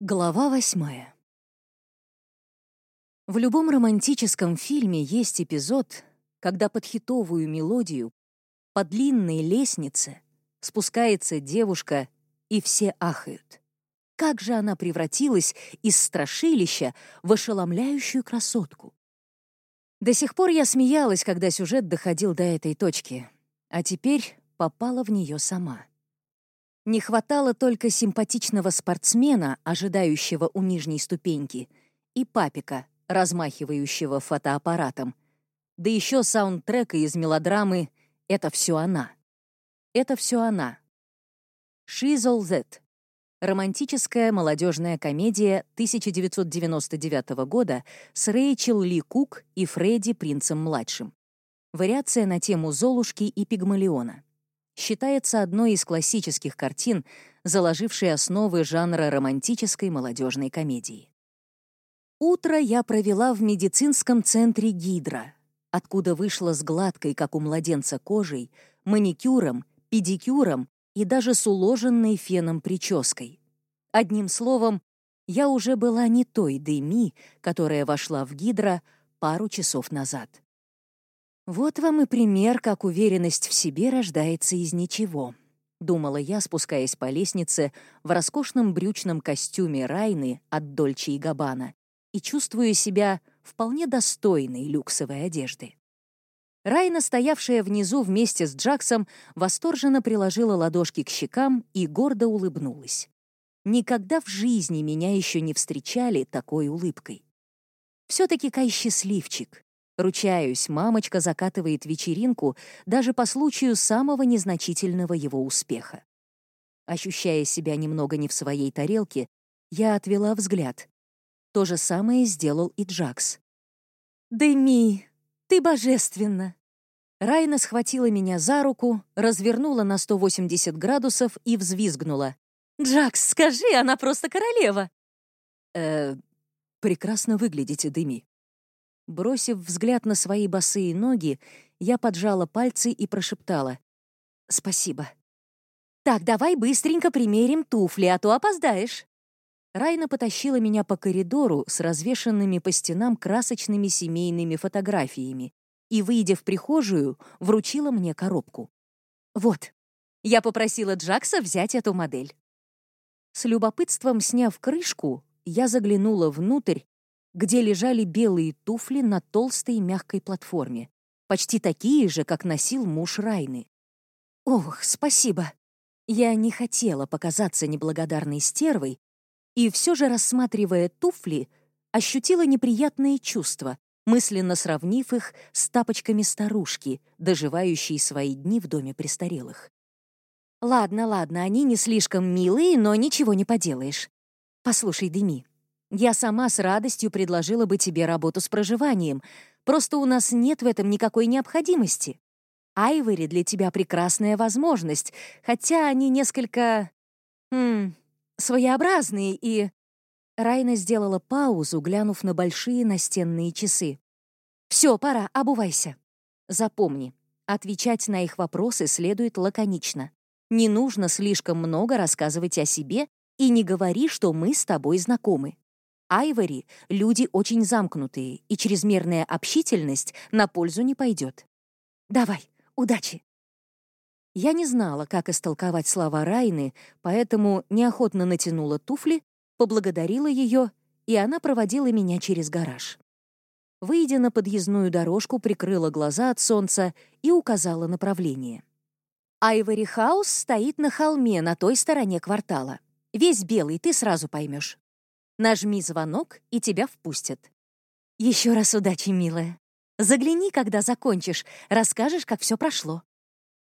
Глава восьмая. В любом романтическом фильме есть эпизод, когда под хитовую мелодию по длинной лестнице спускается девушка, и все ахают. Как же она превратилась из страшилища в ошеломляющую красотку? До сих пор я смеялась, когда сюжет доходил до этой точки, а теперь попала в нее сама. Не хватало только симпатичного спортсмена, ожидающего у нижней ступеньки, и папика, размахивающего фотоаппаратом. Да еще саундтрека из мелодрамы «Это все она». Это все она. She's All That. Романтическая молодежная комедия 1999 года с Рэйчел Ли Кук и Фредди Принцем-младшим. Вариация на тему Золушки и Пигмалиона считается одной из классических картин, заложившей основы жанра романтической молодежной комедии. Утро я провела в медицинском центре «Гидра», откуда вышла с гладкой, как у младенца, кожей, маникюром, педикюром и даже с уложенной феном прической. Одним словом, я уже была не той Деми, которая вошла в Гидра пару часов назад. «Вот вам и пример, как уверенность в себе рождается из ничего», — думала я, спускаясь по лестнице в роскошном брючном костюме Райны от Дольче и Габбана и чувствую себя вполне достойной люксовой одежды. Райна, стоявшая внизу вместе с Джаксом, восторженно приложила ладошки к щекам и гордо улыбнулась. Никогда в жизни меня еще не встречали такой улыбкой. Все-таки Кай счастливчик, Ручаюсь, мамочка закатывает вечеринку даже по случаю самого незначительного его успеха. Ощущая себя немного не в своей тарелке, я отвела взгляд. То же самое сделал и Джакс. «Дэми, ты божественна!» Райна схватила меня за руку, развернула на 180 градусов и взвизгнула. «Джакс, скажи, она просто королева!» «Э, прекрасно выглядите, Дэми. Бросив взгляд на свои босые ноги, я поджала пальцы и прошептала. «Спасибо». «Так, давай быстренько примерим туфли, а то опоздаешь». Райна потащила меня по коридору с развешанными по стенам красочными семейными фотографиями и, выйдя в прихожую, вручила мне коробку. «Вот, я попросила Джакса взять эту модель». С любопытством сняв крышку, я заглянула внутрь где лежали белые туфли на толстой мягкой платформе, почти такие же, как носил муж Райны. Ох, спасибо. Я не хотела показаться неблагодарной стервой, и все же, рассматривая туфли, ощутила неприятные чувства, мысленно сравнив их с тапочками старушки, доживающей свои дни в доме престарелых. Ладно, ладно, они не слишком милые, но ничего не поделаешь. Послушай, Деми, я сама с радостью предложила бы тебе работу с проживанием, просто у нас нет в этом никакой необходимости. Айвори для тебя прекрасная возможность, хотя они несколько... Хм, своеобразные и...» Райна сделала паузу, глянув на большие настенные часы. «Все, пора, обувайся. Запомни, отвечать на их вопросы следует лаконично. Не нужно слишком много рассказывать о себе и не говори, что мы с тобой знакомы. Айвори — люди очень замкнутые, и чрезмерная общительность на пользу не пойдет. Давай, удачи!» Я не знала, как истолковать слова Райны, поэтому неохотно натянула туфли, поблагодарила ее, и она проводила меня через гараж. Выйдя на подъездную дорожку, прикрыла глаза от солнца и указала направление. Айвори Хаус стоит на холме на той стороне квартала. Весь белый, ты сразу поймешь. Нажми звонок, и тебя впустят. Еще раз удачи, милая. Загляни, когда закончишь, расскажешь, как все прошло.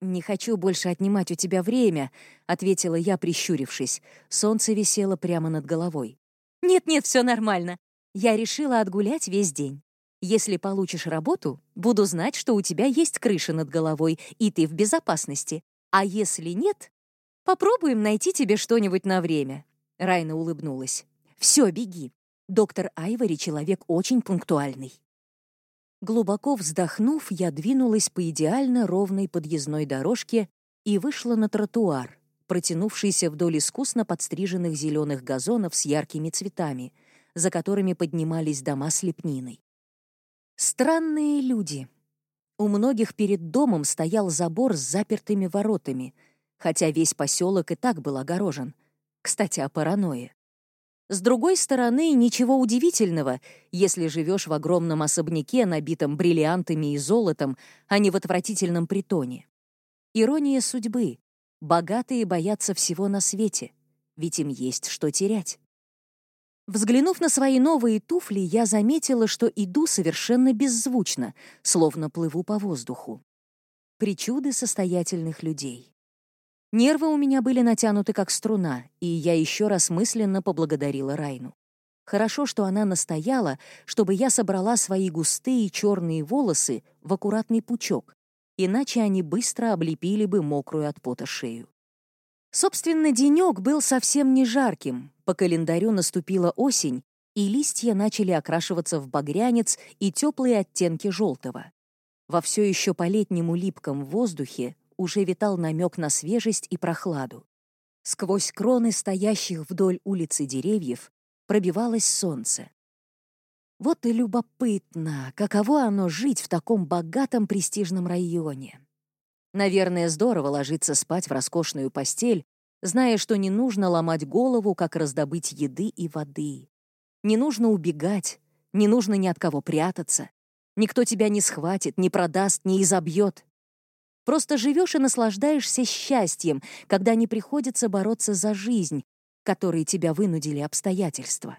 «Не хочу больше отнимать у тебя время», — ответила я, прищурившись. Солнце висело прямо над головой. «Нет-нет, все нормально. Я решила отгулять весь день. Если получишь работу, буду знать, что у тебя есть крыша над головой, и ты в безопасности. А если нет, попробуем найти тебе что-нибудь на время». Райна улыбнулась. Все, беги. Доктор Айвори человек очень пунктуальный. Глубоко вздохнув, я двинулась по идеально ровной подъездной дорожке и вышла на тротуар, протянувшийся вдоль искусно подстриженных зеленых газонов с яркими цветами, за которыми поднимались дома с лепниной. Странные люди. У многих перед домом стоял забор с запертыми воротами, хотя весь поселок и так был огорожен. Кстати, о паранойе. С другой стороны, ничего удивительного, если живешь в огромном особняке, набитом бриллиантами и золотом, а не в отвратительном притоне. Ирония судьбы. Богатые боятся всего на свете, ведь им есть что терять. Взглянув на свои новые туфли, я заметила, что иду совершенно беззвучно, словно плыву по воздуху. Причуды состоятельных людей. Нервы у меня были натянуты как струна, и я еще раз мысленно поблагодарила Райну. Хорошо, что она настояла, чтобы я собрала свои густые черные волосы в аккуратный пучок, иначе они быстро облепили бы мокрую от пота шею. Собственно, денек был совсем не жарким. По календарю наступила осень, и листья начали окрашиваться в багрянец и теплые оттенки желтого. Во все еще по-летнему липком воздухе уже витал намек на свежесть и прохладу. Сквозь кроны стоящих вдоль улицы деревьев пробивалось солнце. Вот и любопытно, каково оно жить в таком богатом престижном районе. Наверное, здорово ложиться спать в роскошную постель, зная, что не нужно ломать голову, как раздобыть еды и воды. Не нужно убегать, не нужно ни от кого прятаться. Никто тебя не схватит, не продаст, не изобьет. Просто живешь и наслаждаешься счастьем, когда не приходится бороться за жизнь, которой тебя вынудили обстоятельства.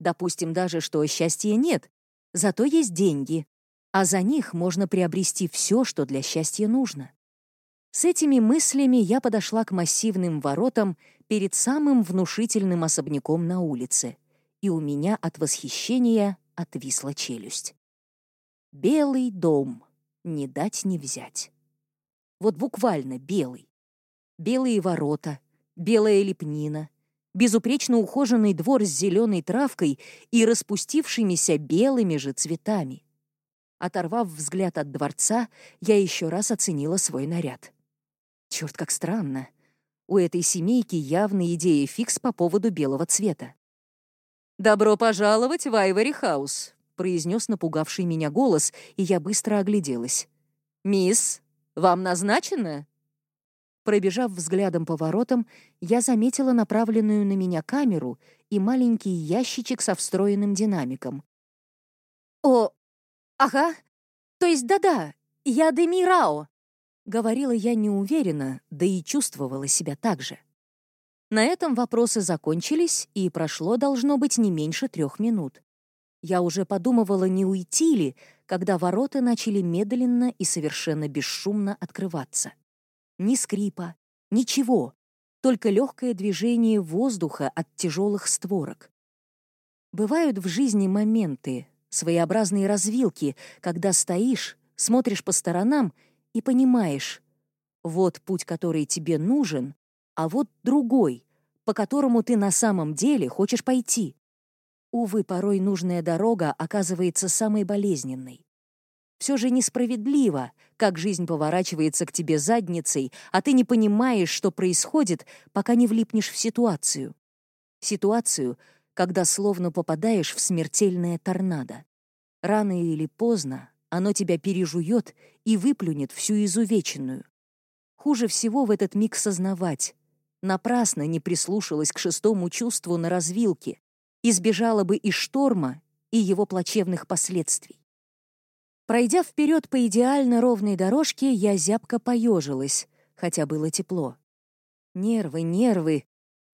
Допустим даже, что счастья нет, зато есть деньги, а за них можно приобрести все, что для счастья нужно. С этими мыслями я подошла к массивным воротам перед самым внушительным особняком на улице, и у меня от восхищения отвисла челюсть. Белый дом, не дать не взять. Вот буквально белый. Белые ворота, белая лепнина, безупречно ухоженный двор с зеленой травкой и распустившимися белыми же цветами. Оторвав взгляд от дворца, я еще раз оценила свой наряд. Черт, как странно. У этой семейки явная идея фикс по поводу белого цвета. «Добро пожаловать в Айвори Хаус», — произнес напугавший меня голос, и я быстро огляделась. «Мисс, вам назначено?» Пробежав взглядом по воротам, я заметила направленную на меня камеру и маленький ящичек со встроенным динамиком. «О, ага, то есть да-да, я Деми Рао», — говорила я неуверенно, да и чувствовала себя так же. На этом вопросы закончились, и прошло, должно быть, не меньше трех минут. Я уже подумывала, не уйти ли, когда ворота начали медленно и совершенно бесшумно открываться. Ни скрипа, ничего, только легкое движение воздуха от тяжелых створок. Бывают в жизни моменты, своеобразные развилки, когда стоишь, смотришь по сторонам и понимаешь, вот путь, который тебе нужен, а вот другой, по которому ты на самом деле хочешь пойти. Увы, порой нужная дорога оказывается самой болезненной. Все же несправедливо, как жизнь поворачивается к тебе задницей, а ты не понимаешь, что происходит, пока не влипнешь в ситуацию. Ситуацию, когда словно попадаешь в смертельное торнадо. Рано или поздно оно тебя пережует и выплюнет всю изувеченную. Хуже всего в этот миг сознавать. Напрасно не прислушалась к шестому чувству на развилке, избежала бы и шторма, и его плачевных последствий. Пройдя вперед по идеально ровной дорожке, я зябко поежилась, хотя было тепло. Нервы, нервы.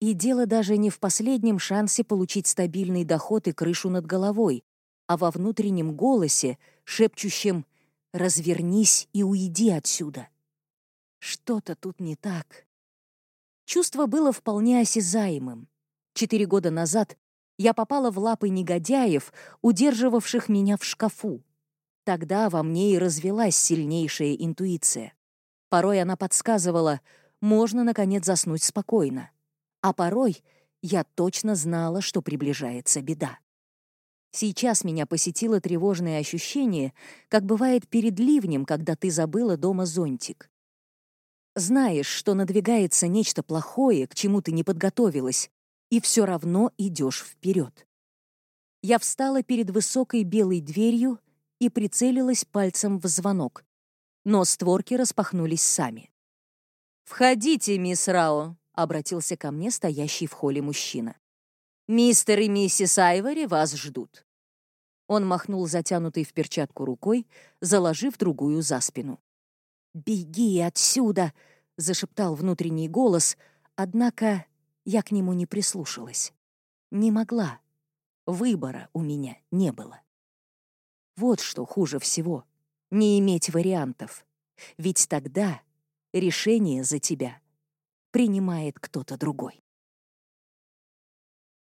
И дело даже не в последнем шансе получить стабильный доход и крышу над головой, а во внутреннем голосе, шепчущем «развернись и уйди отсюда». Что-то тут не так. Чувство было вполне осязаемым. Четыре года назад я попала в лапы негодяев, удерживавших меня в шкафу. Тогда во мне и развелась сильнейшая интуиция. Порой она подсказывала, можно, наконец, заснуть спокойно. А порой я точно знала, что приближается беда. Сейчас меня посетило тревожное ощущение, как бывает перед ливнем, когда ты забыла дома зонтик. Знаешь, что надвигается нечто плохое, к чему ты не подготовилась, и все равно идешь вперед. Я встала перед высокой белой дверью и прицелилась пальцем в звонок, но створки распахнулись сами. «Входите, мисс Рао», — обратился ко мне стоящий в холле мужчина. «Мистер и миссис Айвори вас ждут». Он махнул затянутой в перчатку рукой, заложив другую за спину. «Беги отсюда!» — зашептал внутренний голос, однако я к нему не прислушалась. Не могла. Выбора у меня не было. Вот что хуже всего — не иметь вариантов. Ведь тогда решение за тебя принимает кто-то другой.